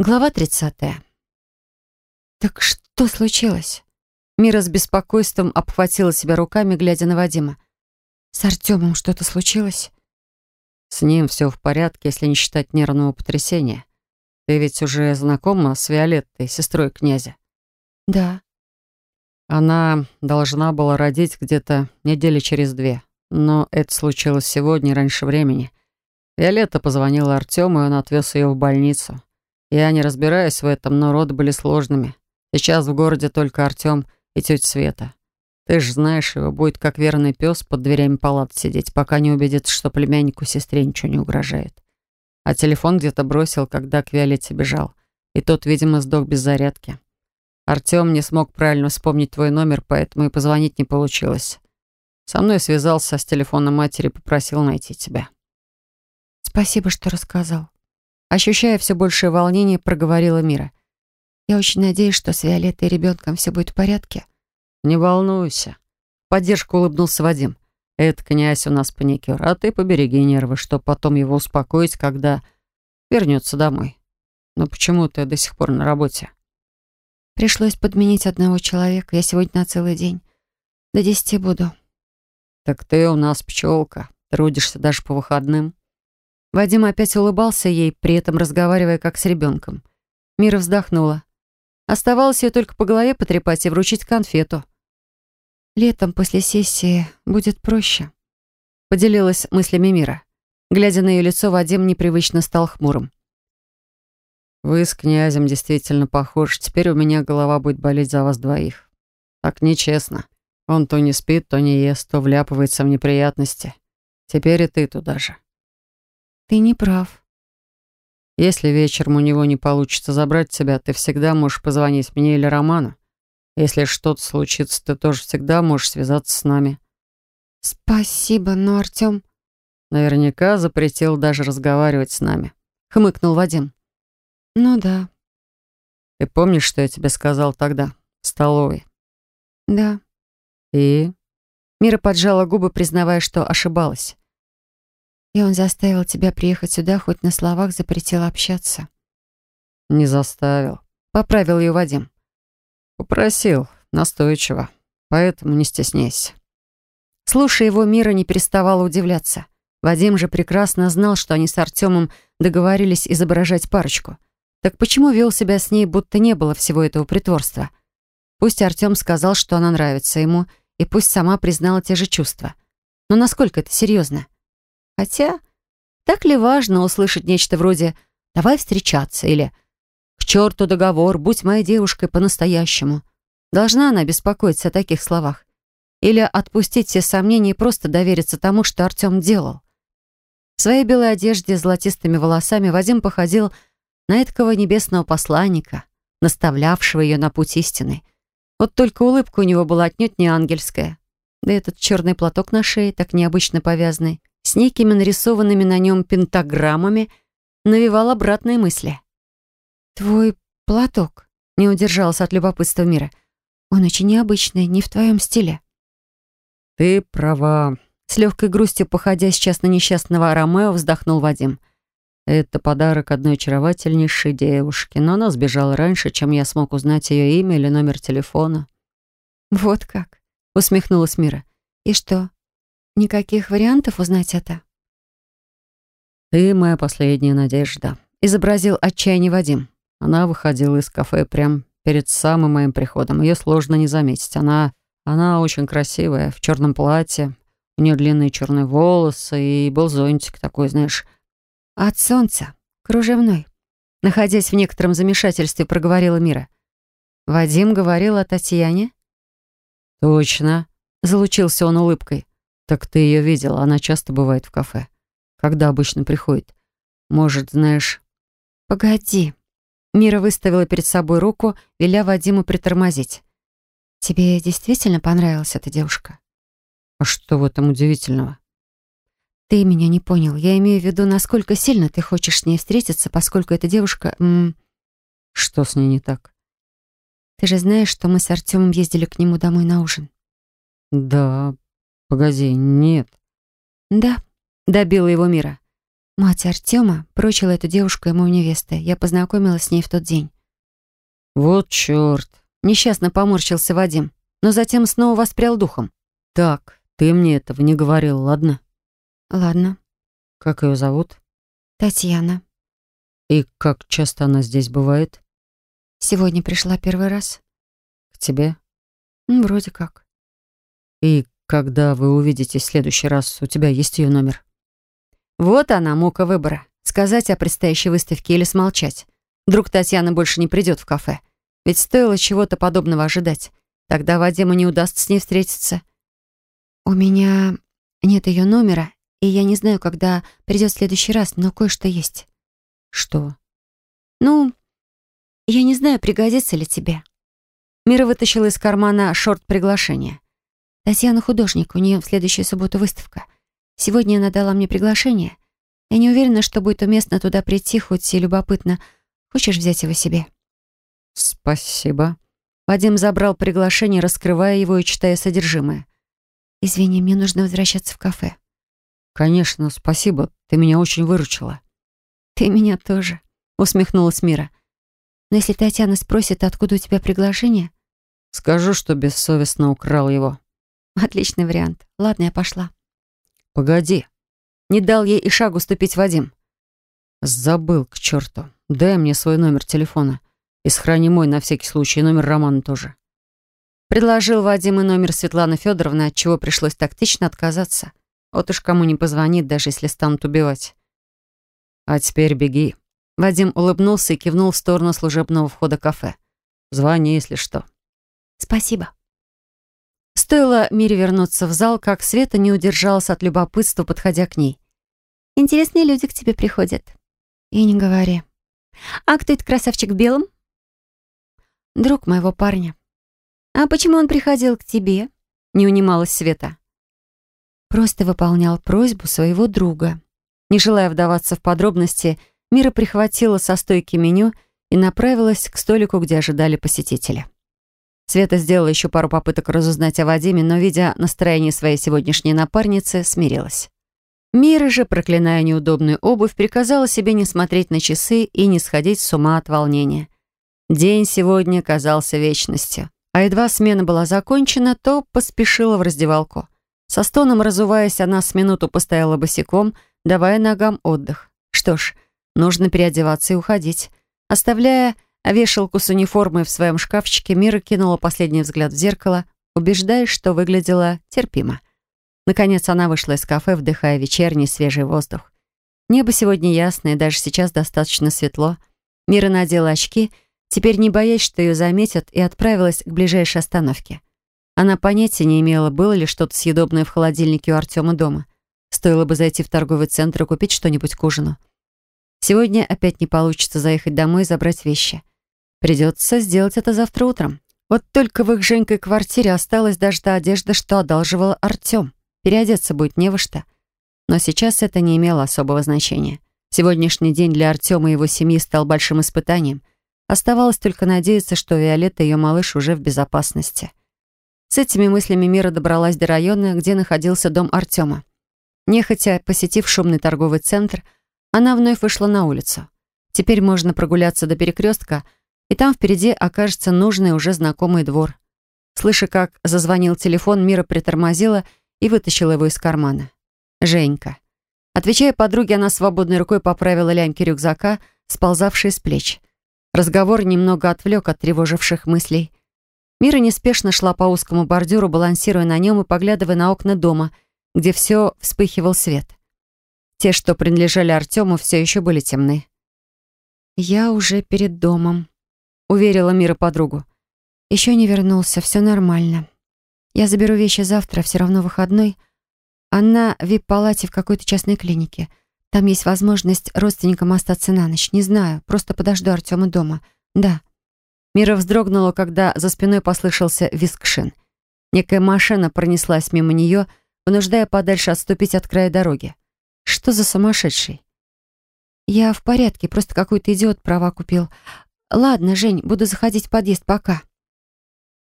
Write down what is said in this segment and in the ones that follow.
Глава 30. «Так что случилось?» Мира с беспокойством обхватила себя руками, глядя на Вадима. «С Артемом что-то случилось?» «С ним все в порядке, если не считать нервного потрясения. Ты ведь уже знакома с Виолеттой, сестрой князя?» «Да». Она должна была родить где-то недели через две. Но это случилось сегодня, раньше времени. Виолетта позвонила Артему, и он отвез ее в больницу. Я не разбираюсь в этом, но роды были сложными. Сейчас в городе только Артем и тетя Света. Ты же знаешь, его будет как верный пес под дверями палат сидеть, пока не убедится, что племяннику сестре ничего не угрожает. А телефон где-то бросил, когда к Виолетте бежал. И тот, видимо, сдох без зарядки. Артем не смог правильно вспомнить твой номер, поэтому и позвонить не получилось. Со мной связался с телефона матери и попросил найти тебя. Спасибо, что рассказал. Ощущая все большее волнение, проговорила Мира. «Я очень надеюсь, что с Виолеттой и ребенком все будет в порядке». «Не волнуйся». Поддержку улыбнулся Вадим. «Это князь у нас паникер, а ты побереги нервы, чтобы потом его успокоить, когда вернется домой. Но почему ты до сих пор на работе?» «Пришлось подменить одного человека. Я сегодня на целый день. До десяти буду». «Так ты у нас пчелка. Трудишься даже по выходным». Вадим опять улыбался ей, при этом разговаривая как с ребенком. Мира вздохнула. Оставалось ее только по голове потрепать и вручить конфету. «Летом после сессии будет проще», — поделилась мыслями Мира. Глядя на ее лицо, Вадим непривычно стал хмурым. «Вы с князем действительно похожи. Теперь у меня голова будет болеть за вас двоих. Так нечестно. Он то не спит, то не ест, то вляпывается в неприятности. Теперь и ты туда же». «Ты не прав». «Если вечером у него не получится забрать тебя, ты всегда можешь позвонить мне или Роману. Если что-то случится, ты тоже всегда можешь связаться с нами». «Спасибо, но Артём...» «Наверняка запретил даже разговаривать с нами», — хмыкнул Вадим. «Ну да». «Ты помнишь, что я тебе сказал тогда, в столовой?» «Да». «И?» Мира поджала губы, признавая, что ошибалась. И он заставил тебя приехать сюда, хоть на словах запретил общаться. Не заставил. Поправил ее Вадим. Попросил, настойчиво. Поэтому не стесняйся. Слушая его, Мира не переставала удивляться. Вадим же прекрасно знал, что они с Артемом договорились изображать парочку. Так почему вел себя с ней, будто не было всего этого притворства? Пусть Артем сказал, что она нравится ему, и пусть сама признала те же чувства. Но насколько это серьезно? Хотя, так ли важно услышать нечто вроде «давай встречаться» или «к черту договор, будь моей девушкой по-настоящему». Должна она беспокоиться о таких словах? Или отпустить все сомнения и просто довериться тому, что Артем делал? В своей белой одежде с золотистыми волосами Вадим походил на эткого небесного посланника, наставлявшего ее на путь истины. Вот только улыбка у него была отнюдь не ангельская. Да этот черный платок на шее, так необычно повязанный, с некими нарисованными на нем пентаграммами, навевал обратные мысли. «Твой платок», — не удержался от любопытства мира. «Он очень необычный, не в твоем стиле». «Ты права», — с легкой грустью, походя сейчас на несчастного Ромео, вздохнул Вадим. «Это подарок одной очаровательнейшей девушки, но она сбежала раньше, чем я смог узнать ее имя или номер телефона». «Вот как», — усмехнулась Мира. «И что, Никаких вариантов узнать это? «Ты моя последняя надежда», — изобразил отчаяние Вадим. Она выходила из кафе прямо перед самым моим приходом. Ее сложно не заметить. Она... она очень красивая, в черном платье. У нее длинные черные волосы и был зонтик такой, знаешь... «От солнца, кружевной», — находясь в некотором замешательстве, проговорила Мира. «Вадим говорил о Татьяне?» «Точно», — залучился он улыбкой. «Так ты ее видела, она часто бывает в кафе. Когда обычно приходит? Может, знаешь...» «Погоди». Мира выставила перед собой руку, веля Вадиму притормозить. «Тебе действительно понравилась эта девушка?» «А что в этом удивительного?» «Ты меня не понял. Я имею в виду, насколько сильно ты хочешь с ней встретиться, поскольку эта девушка...» м «Что с ней не так?» «Ты же знаешь, что мы с Артемом ездили к нему домой на ужин?» «Да, «Погоди, нет». «Да», — добила его Мира. Мать Артема прочила эту девушку ему в невесты. Я познакомилась с ней в тот день. «Вот черт!» Несчастно поморщился Вадим, но затем снова воспрял духом. «Так, ты мне этого не говорил, ладно?» «Ладно». «Как ее зовут?» «Татьяна». «И как часто она здесь бывает?» «Сегодня пришла первый раз». «К тебе?» «Вроде как». «И когда вы увидитесь в следующий раз, у тебя есть ее номер?» Вот она, мука выбора. Сказать о предстоящей выставке или смолчать. Вдруг Татьяна больше не придет в кафе. Ведь стоило чего-то подобного ожидать. Тогда Вадиму не удастся с ней встретиться. «У меня нет ее номера, и я не знаю, когда придет в следующий раз, но кое-что есть». «Что?» «Ну, я не знаю, пригодится ли тебе». Мира вытащила из кармана шорт приглашения. «Татьяна художник, у нее в следующую субботу выставка». Сегодня она дала мне приглашение. Я не уверена, что будет уместно туда прийти, хоть и любопытно. Хочешь взять его себе?» «Спасибо». Вадим забрал приглашение, раскрывая его и читая содержимое. «Извини, мне нужно возвращаться в кафе». «Конечно, спасибо. Ты меня очень выручила». «Ты меня тоже», — усмехнулась Мира. «Но если Татьяна спросит, откуда у тебя приглашение?» «Скажу, что бессовестно украл его». «Отличный вариант. Ладно, я пошла». «Погоди». Не дал ей и шагу ступить Вадим. «Забыл, к черту. Дай мне свой номер телефона. И сохрани мой на всякий случай, номер Романа тоже». Предложил Вадим и номер Светланы Федоровны, от чего пришлось тактично отказаться. Вот уж кому не позвонит, даже если станут убивать. «А теперь беги». Вадим улыбнулся и кивнул в сторону служебного входа кафе. «Звони, если что». «Спасибо». Стоило Мире вернуться в зал, как Света не удержалась от любопытства, подходя к ней. «Интересные люди к тебе приходят». «И не говори». «А кто этот красавчик в белом?» «Друг моего парня». «А почему он приходил к тебе?» Не унималась Света. Просто выполнял просьбу своего друга. Не желая вдаваться в подробности, Мира прихватила со стойки меню и направилась к столику, где ожидали посетители. Света сделала еще пару попыток разузнать о Вадиме, но, видя настроение своей сегодняшней напарницы, смирилась. Мира же, проклиная неудобную обувь, приказала себе не смотреть на часы и не сходить с ума от волнения. День сегодня казался вечностью. А едва смена была закончена, то поспешила в раздевалку. Со стоном разуваясь, она с минуту постояла босиком, давая ногам отдых. Что ж, нужно переодеваться и уходить, оставляя вешалку с униформой в своем шкафчике Мира кинула последний взгляд в зеркало, убеждаясь, что выглядела терпимо. Наконец она вышла из кафе, вдыхая вечерний свежий воздух. Небо сегодня ясное, даже сейчас достаточно светло. Мира надела очки, теперь не боясь, что ее заметят, и отправилась к ближайшей остановке. Она понятия не имела, было ли что-то съедобное в холодильнике у Артема дома. Стоило бы зайти в торговый центр и купить что-нибудь к ужину. Сегодня опять не получится заехать домой и забрать вещи. Придется сделать это завтра утром. Вот только в их Женькой квартире осталась даже та одежда, что одалживал Артем. Переодеться будет не во что. Но сейчас это не имело особого значения. Сегодняшний день для Артема и его семьи стал большим испытанием. Оставалось только надеяться, что Виолетта и ее малыш уже в безопасности. С этими мыслями Мира добралась до района, где находился дом Артема. Нехотя посетив шумный торговый центр, она вновь вышла на улицу. Теперь можно прогуляться до перекрестка — и там впереди окажется нужный уже знакомый двор. Слыша, как зазвонил телефон, Мира притормозила и вытащила его из кармана. Женька. Отвечая подруге, она свободной рукой поправила лямки рюкзака, сползавшие с плеч. Разговор немного отвлек от тревоживших мыслей. Мира неспешно шла по узкому бордюру, балансируя на нем и поглядывая на окна дома, где все вспыхивал свет. Те, что принадлежали Артему, все еще были темны. «Я уже перед домом», уверила Мира подругу. Еще не вернулся, все нормально. Я заберу вещи завтра, все равно выходной. Она в вип-палате в какой-то частной клинике. Там есть возможность родственникам остаться на ночь. Не знаю, просто подожду Артема дома. Да. Мира вздрогнула, когда за спиной послышался визг шин. Некая машина пронеслась мимо нее, вынуждая подальше отступить от края дороги. Что за сумасшедший? Я в порядке, просто какой-то идиот права купил. «Ладно, Жень, буду заходить в подъезд пока».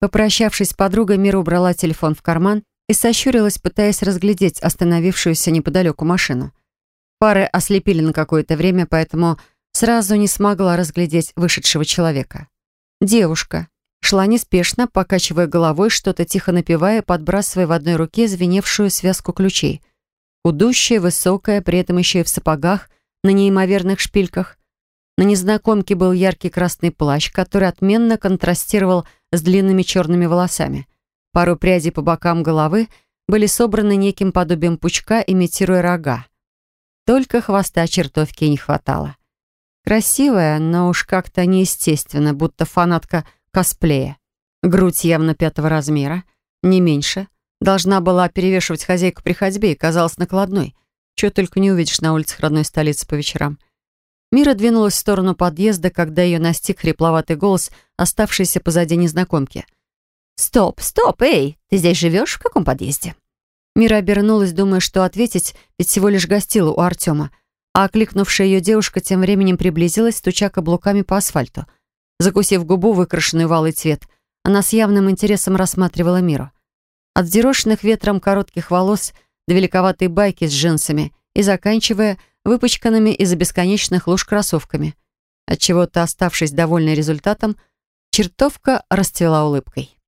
Попрощавшись с подругой, Мира убрала телефон в карман и сощурилась, пытаясь разглядеть остановившуюся неподалеку машину. Пары ослепили на какое-то время, поэтому сразу не смогла разглядеть вышедшего человека. Девушка. Шла неспешно, покачивая головой, что-то тихо напевая, подбрасывая в одной руке звеневшую связку ключей. Худущая, высокая, при этом еще и в сапогах, на неимоверных шпильках. На незнакомке был яркий красный плащ, который отменно контрастировал с длинными черными волосами. Пару прядей по бокам головы были собраны неким подобием пучка, имитируя рога. Только хвоста чертовки не хватало. Красивая, но уж как-то неестественно, будто фанатка косплея. Грудь явно пятого размера, не меньше. Должна была перевешивать хозяйку при ходьбе и казалась накладной. Чего только не увидишь на улицах родной столицы по вечерам. Мира двинулась в сторону подъезда, когда ее настиг хрипловатый голос, оставшийся позади незнакомки. «Стоп, стоп, эй, ты здесь живешь? В каком подъезде?» Мира обернулась, думая, что ответить, ведь всего лишь гостила у Артема, а окликнувшая ее девушка тем временем приблизилась, стуча каблуками по асфальту. Закусив губу, выкрашенную в цвет, она с явным интересом рассматривала Миру. От взъерошенных ветром коротких волос до великоватой байки с джинсами и заканчивая выпачканными из-за бесконечных луж кроссовками. Отчего-то, оставшись довольной результатом, чертовка расцвела улыбкой.